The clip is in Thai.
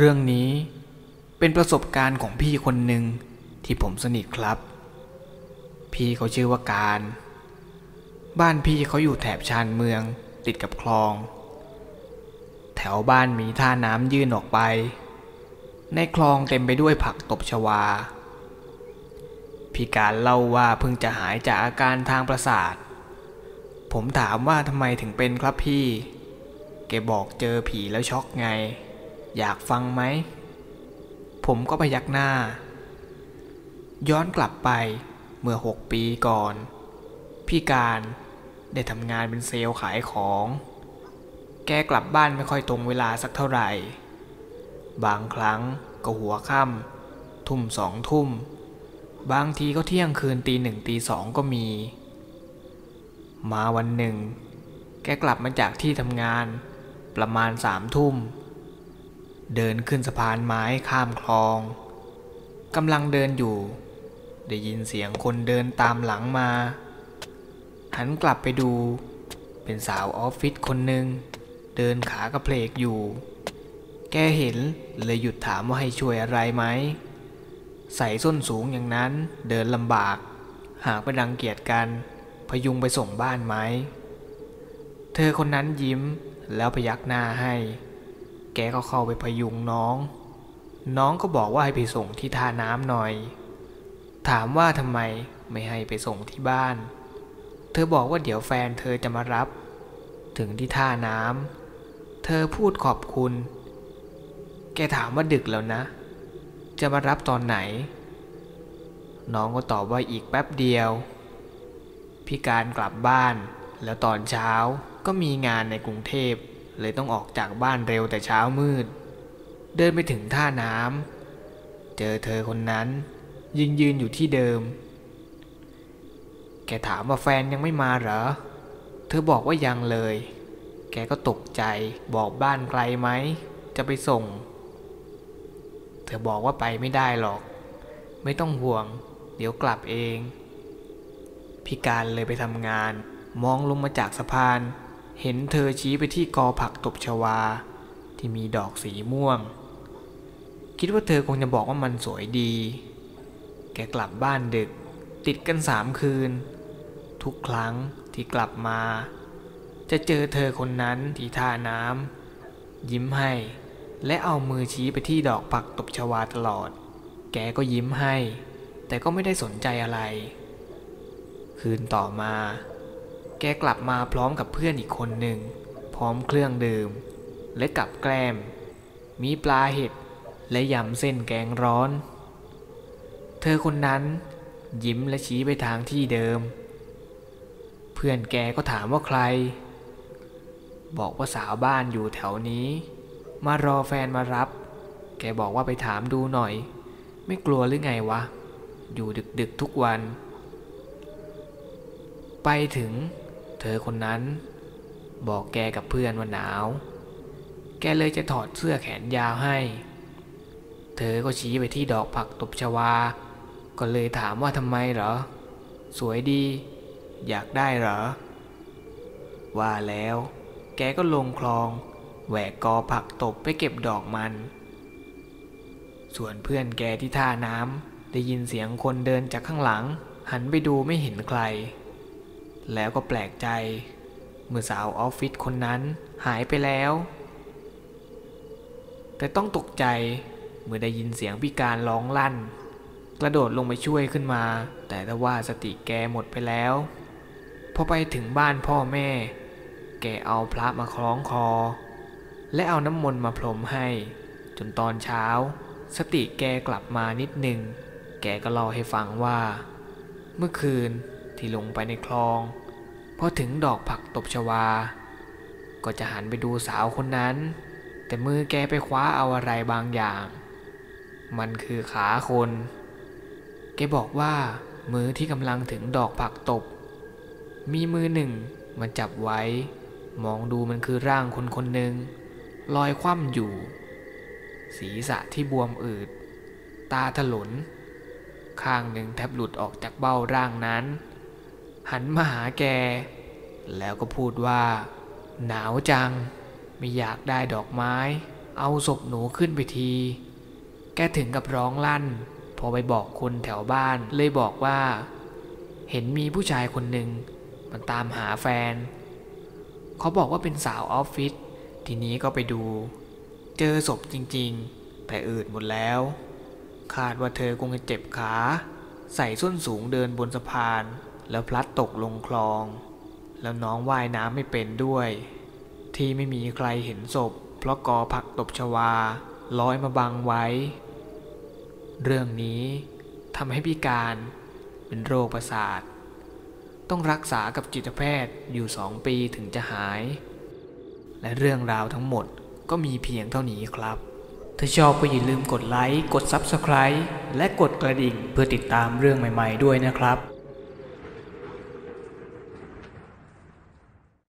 เรื่องนี้เป็นประสบการณ์ของพี่คนหนึ่งที่ผมสนิทครับ พี่เขาชื่อว่าการ บ้านพี่เขาอยู่แถบชานเมืองติดกับคลอง แถวบ้านมีท่าน้ำยื่นออกไป ในคลองเต็มไปด้วยผักตบชวา พี่การเล่าว่าเพิ่งจะหายจากอาการทางประสาท ผมถามว่าทำไมถึงเป็นครับพี่ แกบอกเจอผีแล้วช็อกไง อยากฟังไหม ผมก็พยักหน้า ย้อนกลับไปเมื่อหกปีก่อน พี่การได้ทำงานเป็นเซลล์ขายของ แกกลับบ้านไม่ค่อยตรงเวลาสักเท่าไหร่ บางครั้งก็หัวค่ำทุ่มสองทุ่ม บางทีก็เที่ยงคืนตีหนึ่งตีสองก็มี มาวันหนึ่ง แกกลับมาจากที่ทำงานประมาณสามทุ่ม เดินขึ้นสะพานไม้ข้ามคลองกำลังเดินอยู่ ได้ยินเสียงคนเดินตามหลังมา หันกลับไปดู เป็นสาวออฟฟิศคนหนึ่งเดินขากระเพลกอยู่ แกเห็นเลยหยุดถามว่าให้ช่วยอะไรไหม ใส่ส้นสูงอย่างนั้นเดินลำบาก หากไปดังเกียจกัน พยุงไปส่งบ้านไหม เธอคนนั้นยิ้มแล้วพยักหน้าให้ แกก็เข้าไปพยุงน้อง น้องก็บอกว่าให้ไปส่งที่ท่าน้ำหน่อย ถามว่าทำไมไม่ให้ไปส่งที่บ้าน เธอบอกว่าเดี๋ยวแฟนเธอจะมารับ ถึงที่ท่าน้ำเธอพูดขอบคุณ แกถามว่าดึกแล้วนะ จะมารับตอนไหน น้องก็ตอบว่าอีกแป๊บเดียว พี่การกลับบ้านแล้วตอนเช้าก็มีงานในกรุงเทพ เลยต้องออกจากบ้านเร็วแต่เช้ามืด เดินไปถึงท่าน้ำเจอเธอคนนั้นยืนยืนอยู่ที่เดิม แกถามว่าแฟนยังไม่มาเหรอ เธอบอกว่ายังเลย แกก็ตกใจบอกบ้านไกลไหม จะไปส่ง เธอบอกว่าไปไม่ได้หรอก ไม่ต้องห่วง เดี๋ยวกลับเองพี่การเลยไปทำงานมองลงมาจากสะพาน เห็นเธอชี้ไปที่กอผักตบชวา ที่มีดอกสีม่วง คิดว่าเธอคงจะบอกว่ามันสวยดี แกกลับบ้านดึก ติดกันสามคืน ทุกครั้งที่กลับมา จะเจอเธอคนนั้นที่ท่าน้ำยิ้มให้ และเอามือชี้ไปที่ดอกผักตบชวาตลอด แกก็ยิ้มให้ แต่ก็ไม่ได้สนใจอะไร คืนต่อมา แกกลับมาพร้อมกับเพื่อนอีกคนหนึ่ง พร้อมเครื่องดื่ม และกับแกล้ม มีปลาเห็ด และยำเส้นแกงร้อน เธอคนนั้นยิ้มและชี้ไปทางที่เดิม เพื่อนแกก็ถามว่าใคร บอกว่าสาวบ้านอยู่แถวนี้ มารอแฟนมารับ แกบอกว่าไปถามดูหน่อย ไม่กลัวหรือไงวะ อยู่ดึกๆทุกวัน ไปถึง อคนนั้น บอกแกกับเพื่อนว่าหนาว แกเลยจะถอดเสื้อแขนยาวให้ เธอก็ชี้ไปที่ดอกผักตบชวา ก็เลยถามว่าทำไมเหรอ สวยดี อยากได้เหรอ ว่าแล้ว แกก็ลงคลองแหวกกอผักตบไปเก็บดอกมัน ส่วนเพื่อนแกที่ท่าน้ำได้ยินเสียงคนเดินจากข้างหลัง หันไปดูไม่เห็นใคร แล้วก็แปลกใจ เมื่อสาวออฟฟิศคนนั้นหายไปแล้ว แต่ต้องตกใจเมื่อได้ยินเสียงพิการร้องลั่น กระโดดลงไปช่วยขึ้นมา แต่ถ้าว่าสติแกหมดไปแล้วพอไปถึงบ้านพ่อแม่ แกเอาพระมาคล้องคอ และเอาน้ำมนต์มาพรมให้ จนตอนเช้า สติแกกลับมานิดหนึ่ง แกก็เล่าให้ฟังว่า เมื่อคืน ที่ลงไปในคลองพอถึงดอกผักตบชวา ก็จะหันไปดูสาวคนนั้น แต่มือแกไปคว้าเอาอะไรบางอย่าง มันคือขาคน แกบอกว่ามือที่กำลังถึงดอกผักตบ มีมือหนึ่งมันจับไว้ มองดูมันคือร่างคนคนหนึ่งลอยคว่ำอยู่ ศีรษะที่บวมอืด ตาถลน ข้างหนึ่งแทบหลุดออกจากเบ้าร่างนั้น หันมาหาแก แล้วก็พูดว่า หนาวจัง ไม่อยากได้ดอกไม้ เอาศพหนูขึ้นไปที แกถึงกับร้องลั่น พอไปบอกคนแถวบ้านเลยบอกว่า เห็นมีผู้ชายคนหนึ่งมันตามหาแฟน เขาบอกว่าเป็นสาวออฟฟิศทีนี้ก็ไปดู เจอศพจริงๆ แต่อืดหมดแล้ว คาดว่าเธอคงจะเจ็บขา ใส่ส้นสูงเดินบนสะพาน แล้วพลัดตกลงคลอง แล้วน้องว่ายน้ำไม่เป็นด้วย ที่ไม่มีใครเห็นศพ เพราะกอผักตบชวาลอยมาบังไว้ เรื่องนี้ทำให้พิการเป็นโรคประสาท ต้องรักษากับจิตแพทย์อยู่สองปีถึงจะหาย และเรื่องราวทั้งหมดก็มีเพียงเท่านี้ครับ ถ้าชอบก็อย่าลืมกดไลค์ กด Subscribe และกดกระดิ่งเพื่อติดตามเรื่องใหม่ ๆ ด้วยนะครับ